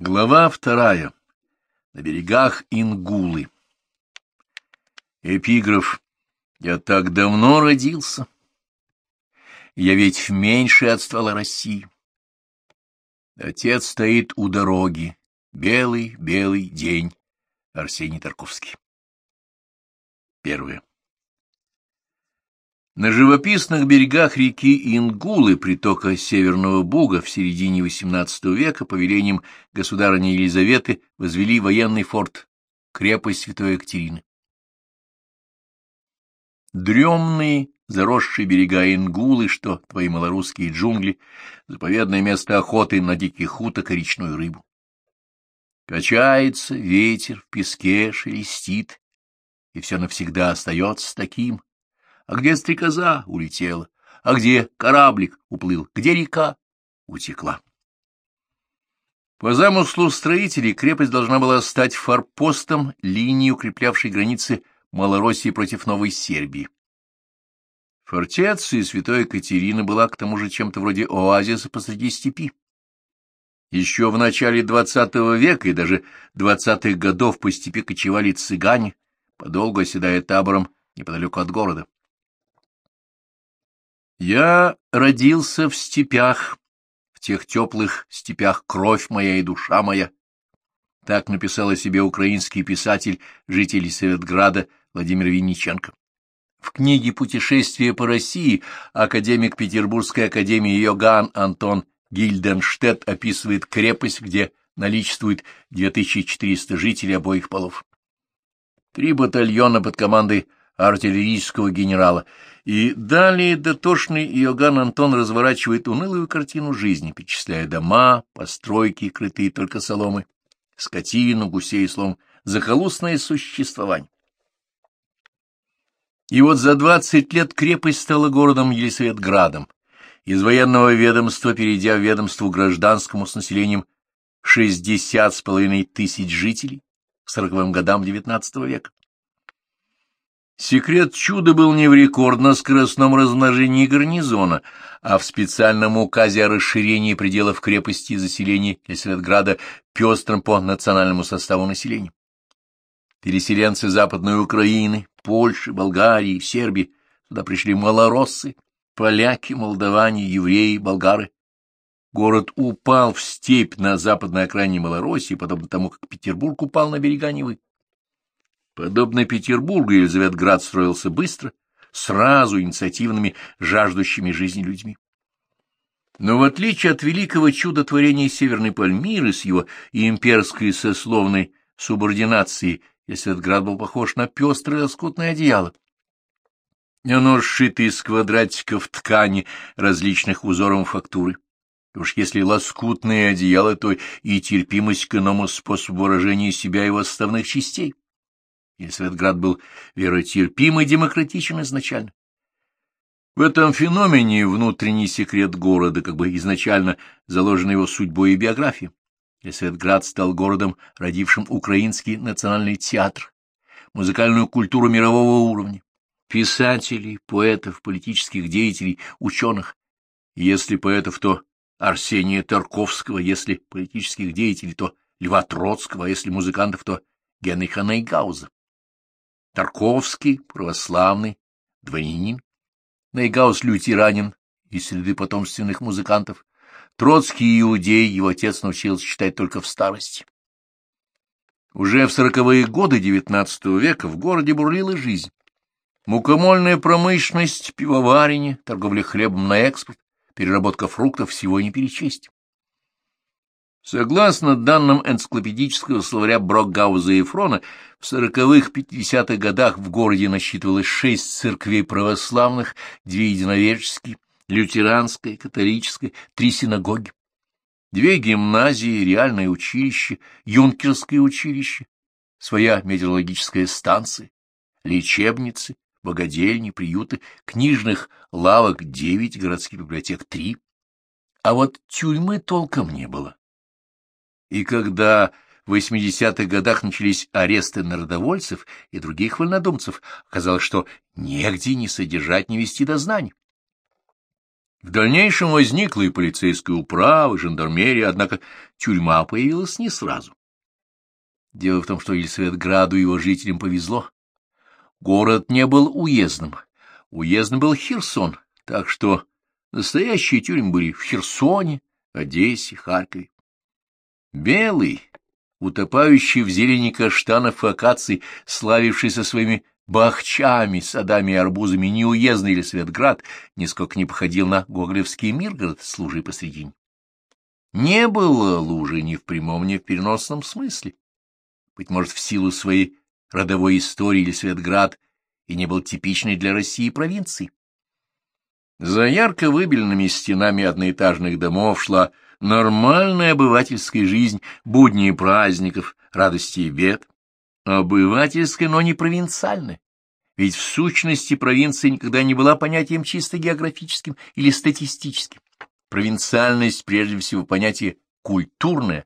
Глава вторая. На берегах Ингулы. Эпиграф. Я так давно родился. Я ведь меньше от ствола России. Отец стоит у дороги. Белый, белый день. Арсений Тарковский. Первое. На живописных берегах реки Ингулы, притока Северного Буга, в середине XVIII века по велениям государыни Елизаветы возвели военный форт, крепость Святой Екатерины. Дремные, заросшие берега Ингулы, что твои малорусские джунгли, заповедное место охоты на диких уток и речную рыбу. Качается ветер, в песке шелестит, и все навсегда остается таким, а где стрекоза улетела? А где кораблик уплыл? Где река утекла? По замыслу строителей крепость должна была стать форпостом линии, укреплявшей границы Малороссии против Новой Сербии. Фортеция Святой Екатерины была к тому же чем-то вроде оазиса посреди степи. Еще в начале XX века и даже двадцатых годов по степи кочевали цыгане, подолгу оседая табором неподалеку от города. Я родился в степях, в тех теплых степях кровь моя и душа моя. Так написал о себе украинский писатель, житель Советграда Владимир Винниченко. В книге «Путешествие по России» академик Петербургской академии Йоган Антон Гильденштедт описывает крепость, где наличествует 2400 жителей обоих полов. Три батальона под командой артиллерийского генерала и далее дотошный Иоганн Антон разворачивает унылую картину жизни, перечисляя дома, постройки, крытые только соломы, скотину, гусей слом, захолустное существование. И вот за двадцать лет крепость стала городом Елисаветградом, из военного ведомства перейдя в ведомство гражданскому с населением шестьдесят с половиной тысяч жителей к сороковым годам XIX века. Секрет чуда был не в рекордно-скоростном размножении гарнизона, а в специальном указе о расширении пределов крепости и заселении Лесветграда пестрым по национальному составу населения. Переселенцы Западной Украины, Польши, Болгарии, Сербии, сюда пришли малороссы, поляки, молдаване, евреи, болгары. Город упал в степь на западной окраине Малороссии, подобно тому, как Петербург упал на берега Невы. Подобно Петербургу, Елизаветград строился быстро, сразу инициативными, жаждущими жизни людьми. Но в отличие от великого чудотворения Северной Пальмиры с его имперской сословной субординацией, Елизаветград был похож на пестрое лоскутное одеяло. Оно сшито из квадратиков ткани различных узоров фактуры. И уж если лоскутное одеяло, то и терпимость к иному способу выражения себя его составных частей. Елисаветград был веротерпим и демократичен изначально. В этом феномене внутренний секрет города, как бы изначально заложена его судьбой и биографией. Елисаветград стал городом, родившим украинский национальный театр, музыкальную культуру мирового уровня, писателей, поэтов, политических деятелей, ученых. Если поэтов, то Арсения Тарковского, если политических деятелей, то Льва Троцкого, а если музыкантов, то Генриха Нейгауза. Тарковский, православный, дворянин, Найгаус лютеранин из среды потомственных музыкантов, Троцкий иудей, его отец научился читать только в старости. Уже в сороковые годы XIX века в городе бурлила жизнь. Мукомольная промышленность, пивоварение, торговля хлебом на экспорт, переработка фруктов всего не перечесть. Согласно данным энциклопедического словаря Брокгауза и Фрона, в сороковых-пятидесятых годах в городе насчитывалось шесть церквей православных, две единоверческие, лютеранская, католическая, три синагоги, две гимназии, реальное училище, юнкерское училище, своя метеорологическая станция, лечебницы, богадельни, приюты, книжных лавок девять, городских библиотек три. А вот тюрьмы толком не было. И когда в 80-х годах начались аресты народовольцев и других вольнодумцев, оказалось, что негде ни содержать, ни вести дознание. В дальнейшем возникла и полицейская управа, и жандармерия, однако тюрьма появилась не сразу. Дело в том, что Елисаветграду и его жителям повезло. Город не был уездным. Уездным был Херсон, так что настоящие тюрьмы были в Херсоне, Одессе, Харькове. Белый, утопающий в зелени каштанов и акаций, славившийся своими бахчами, садами и арбузами неуездный Елисаветград, нисколько не походил на гоголевский Миргород с лужей посредине. Не было лужи ни в прямом, ни в переносном смысле. Быть может, в силу своей родовой истории Елисаветград и не был типичной для России провинцией. За ярко выбеленными стенами одноэтажных домов шла нормальная обывательская жизнь, будни и праздников, радости и бед. Обывательская, но не провинциальная. Ведь в сущности провинция никогда не была понятием чисто географическим или статистическим. Провинциальность прежде всего понятие культурное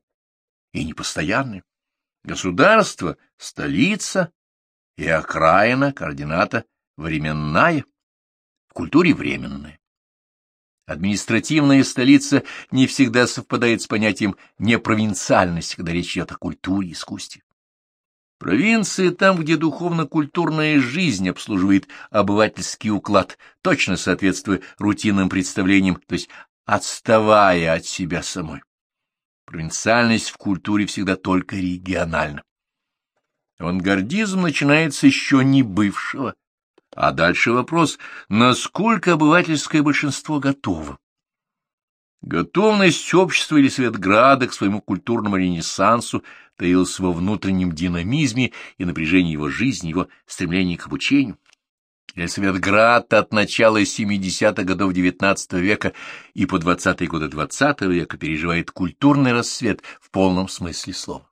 и непостоянное. Государство, столица и окраина, координата временная, в культуре временная. Административная столица не всегда совпадает с понятием непровинциальности, когда речь идет о культуре и искусстве. Провинция там, где духовно-культурная жизнь обслуживает обывательский уклад, точно соответствуя рутинным представлениям, то есть отставая от себя самой. Провинциальность в культуре всегда только региональна. Авангардизм начинается еще не бывшего, а дальше вопрос, насколько обывательское большинство готово. Готовность общества или Светграда к своему культурному ренессансу таилась во внутреннем динамизме и напряжении его жизни, его стремлении к обучению. Светград от начала 70-х годов XIX века и по 20-е годы XX века переживает культурный рассвет в полном смысле слова.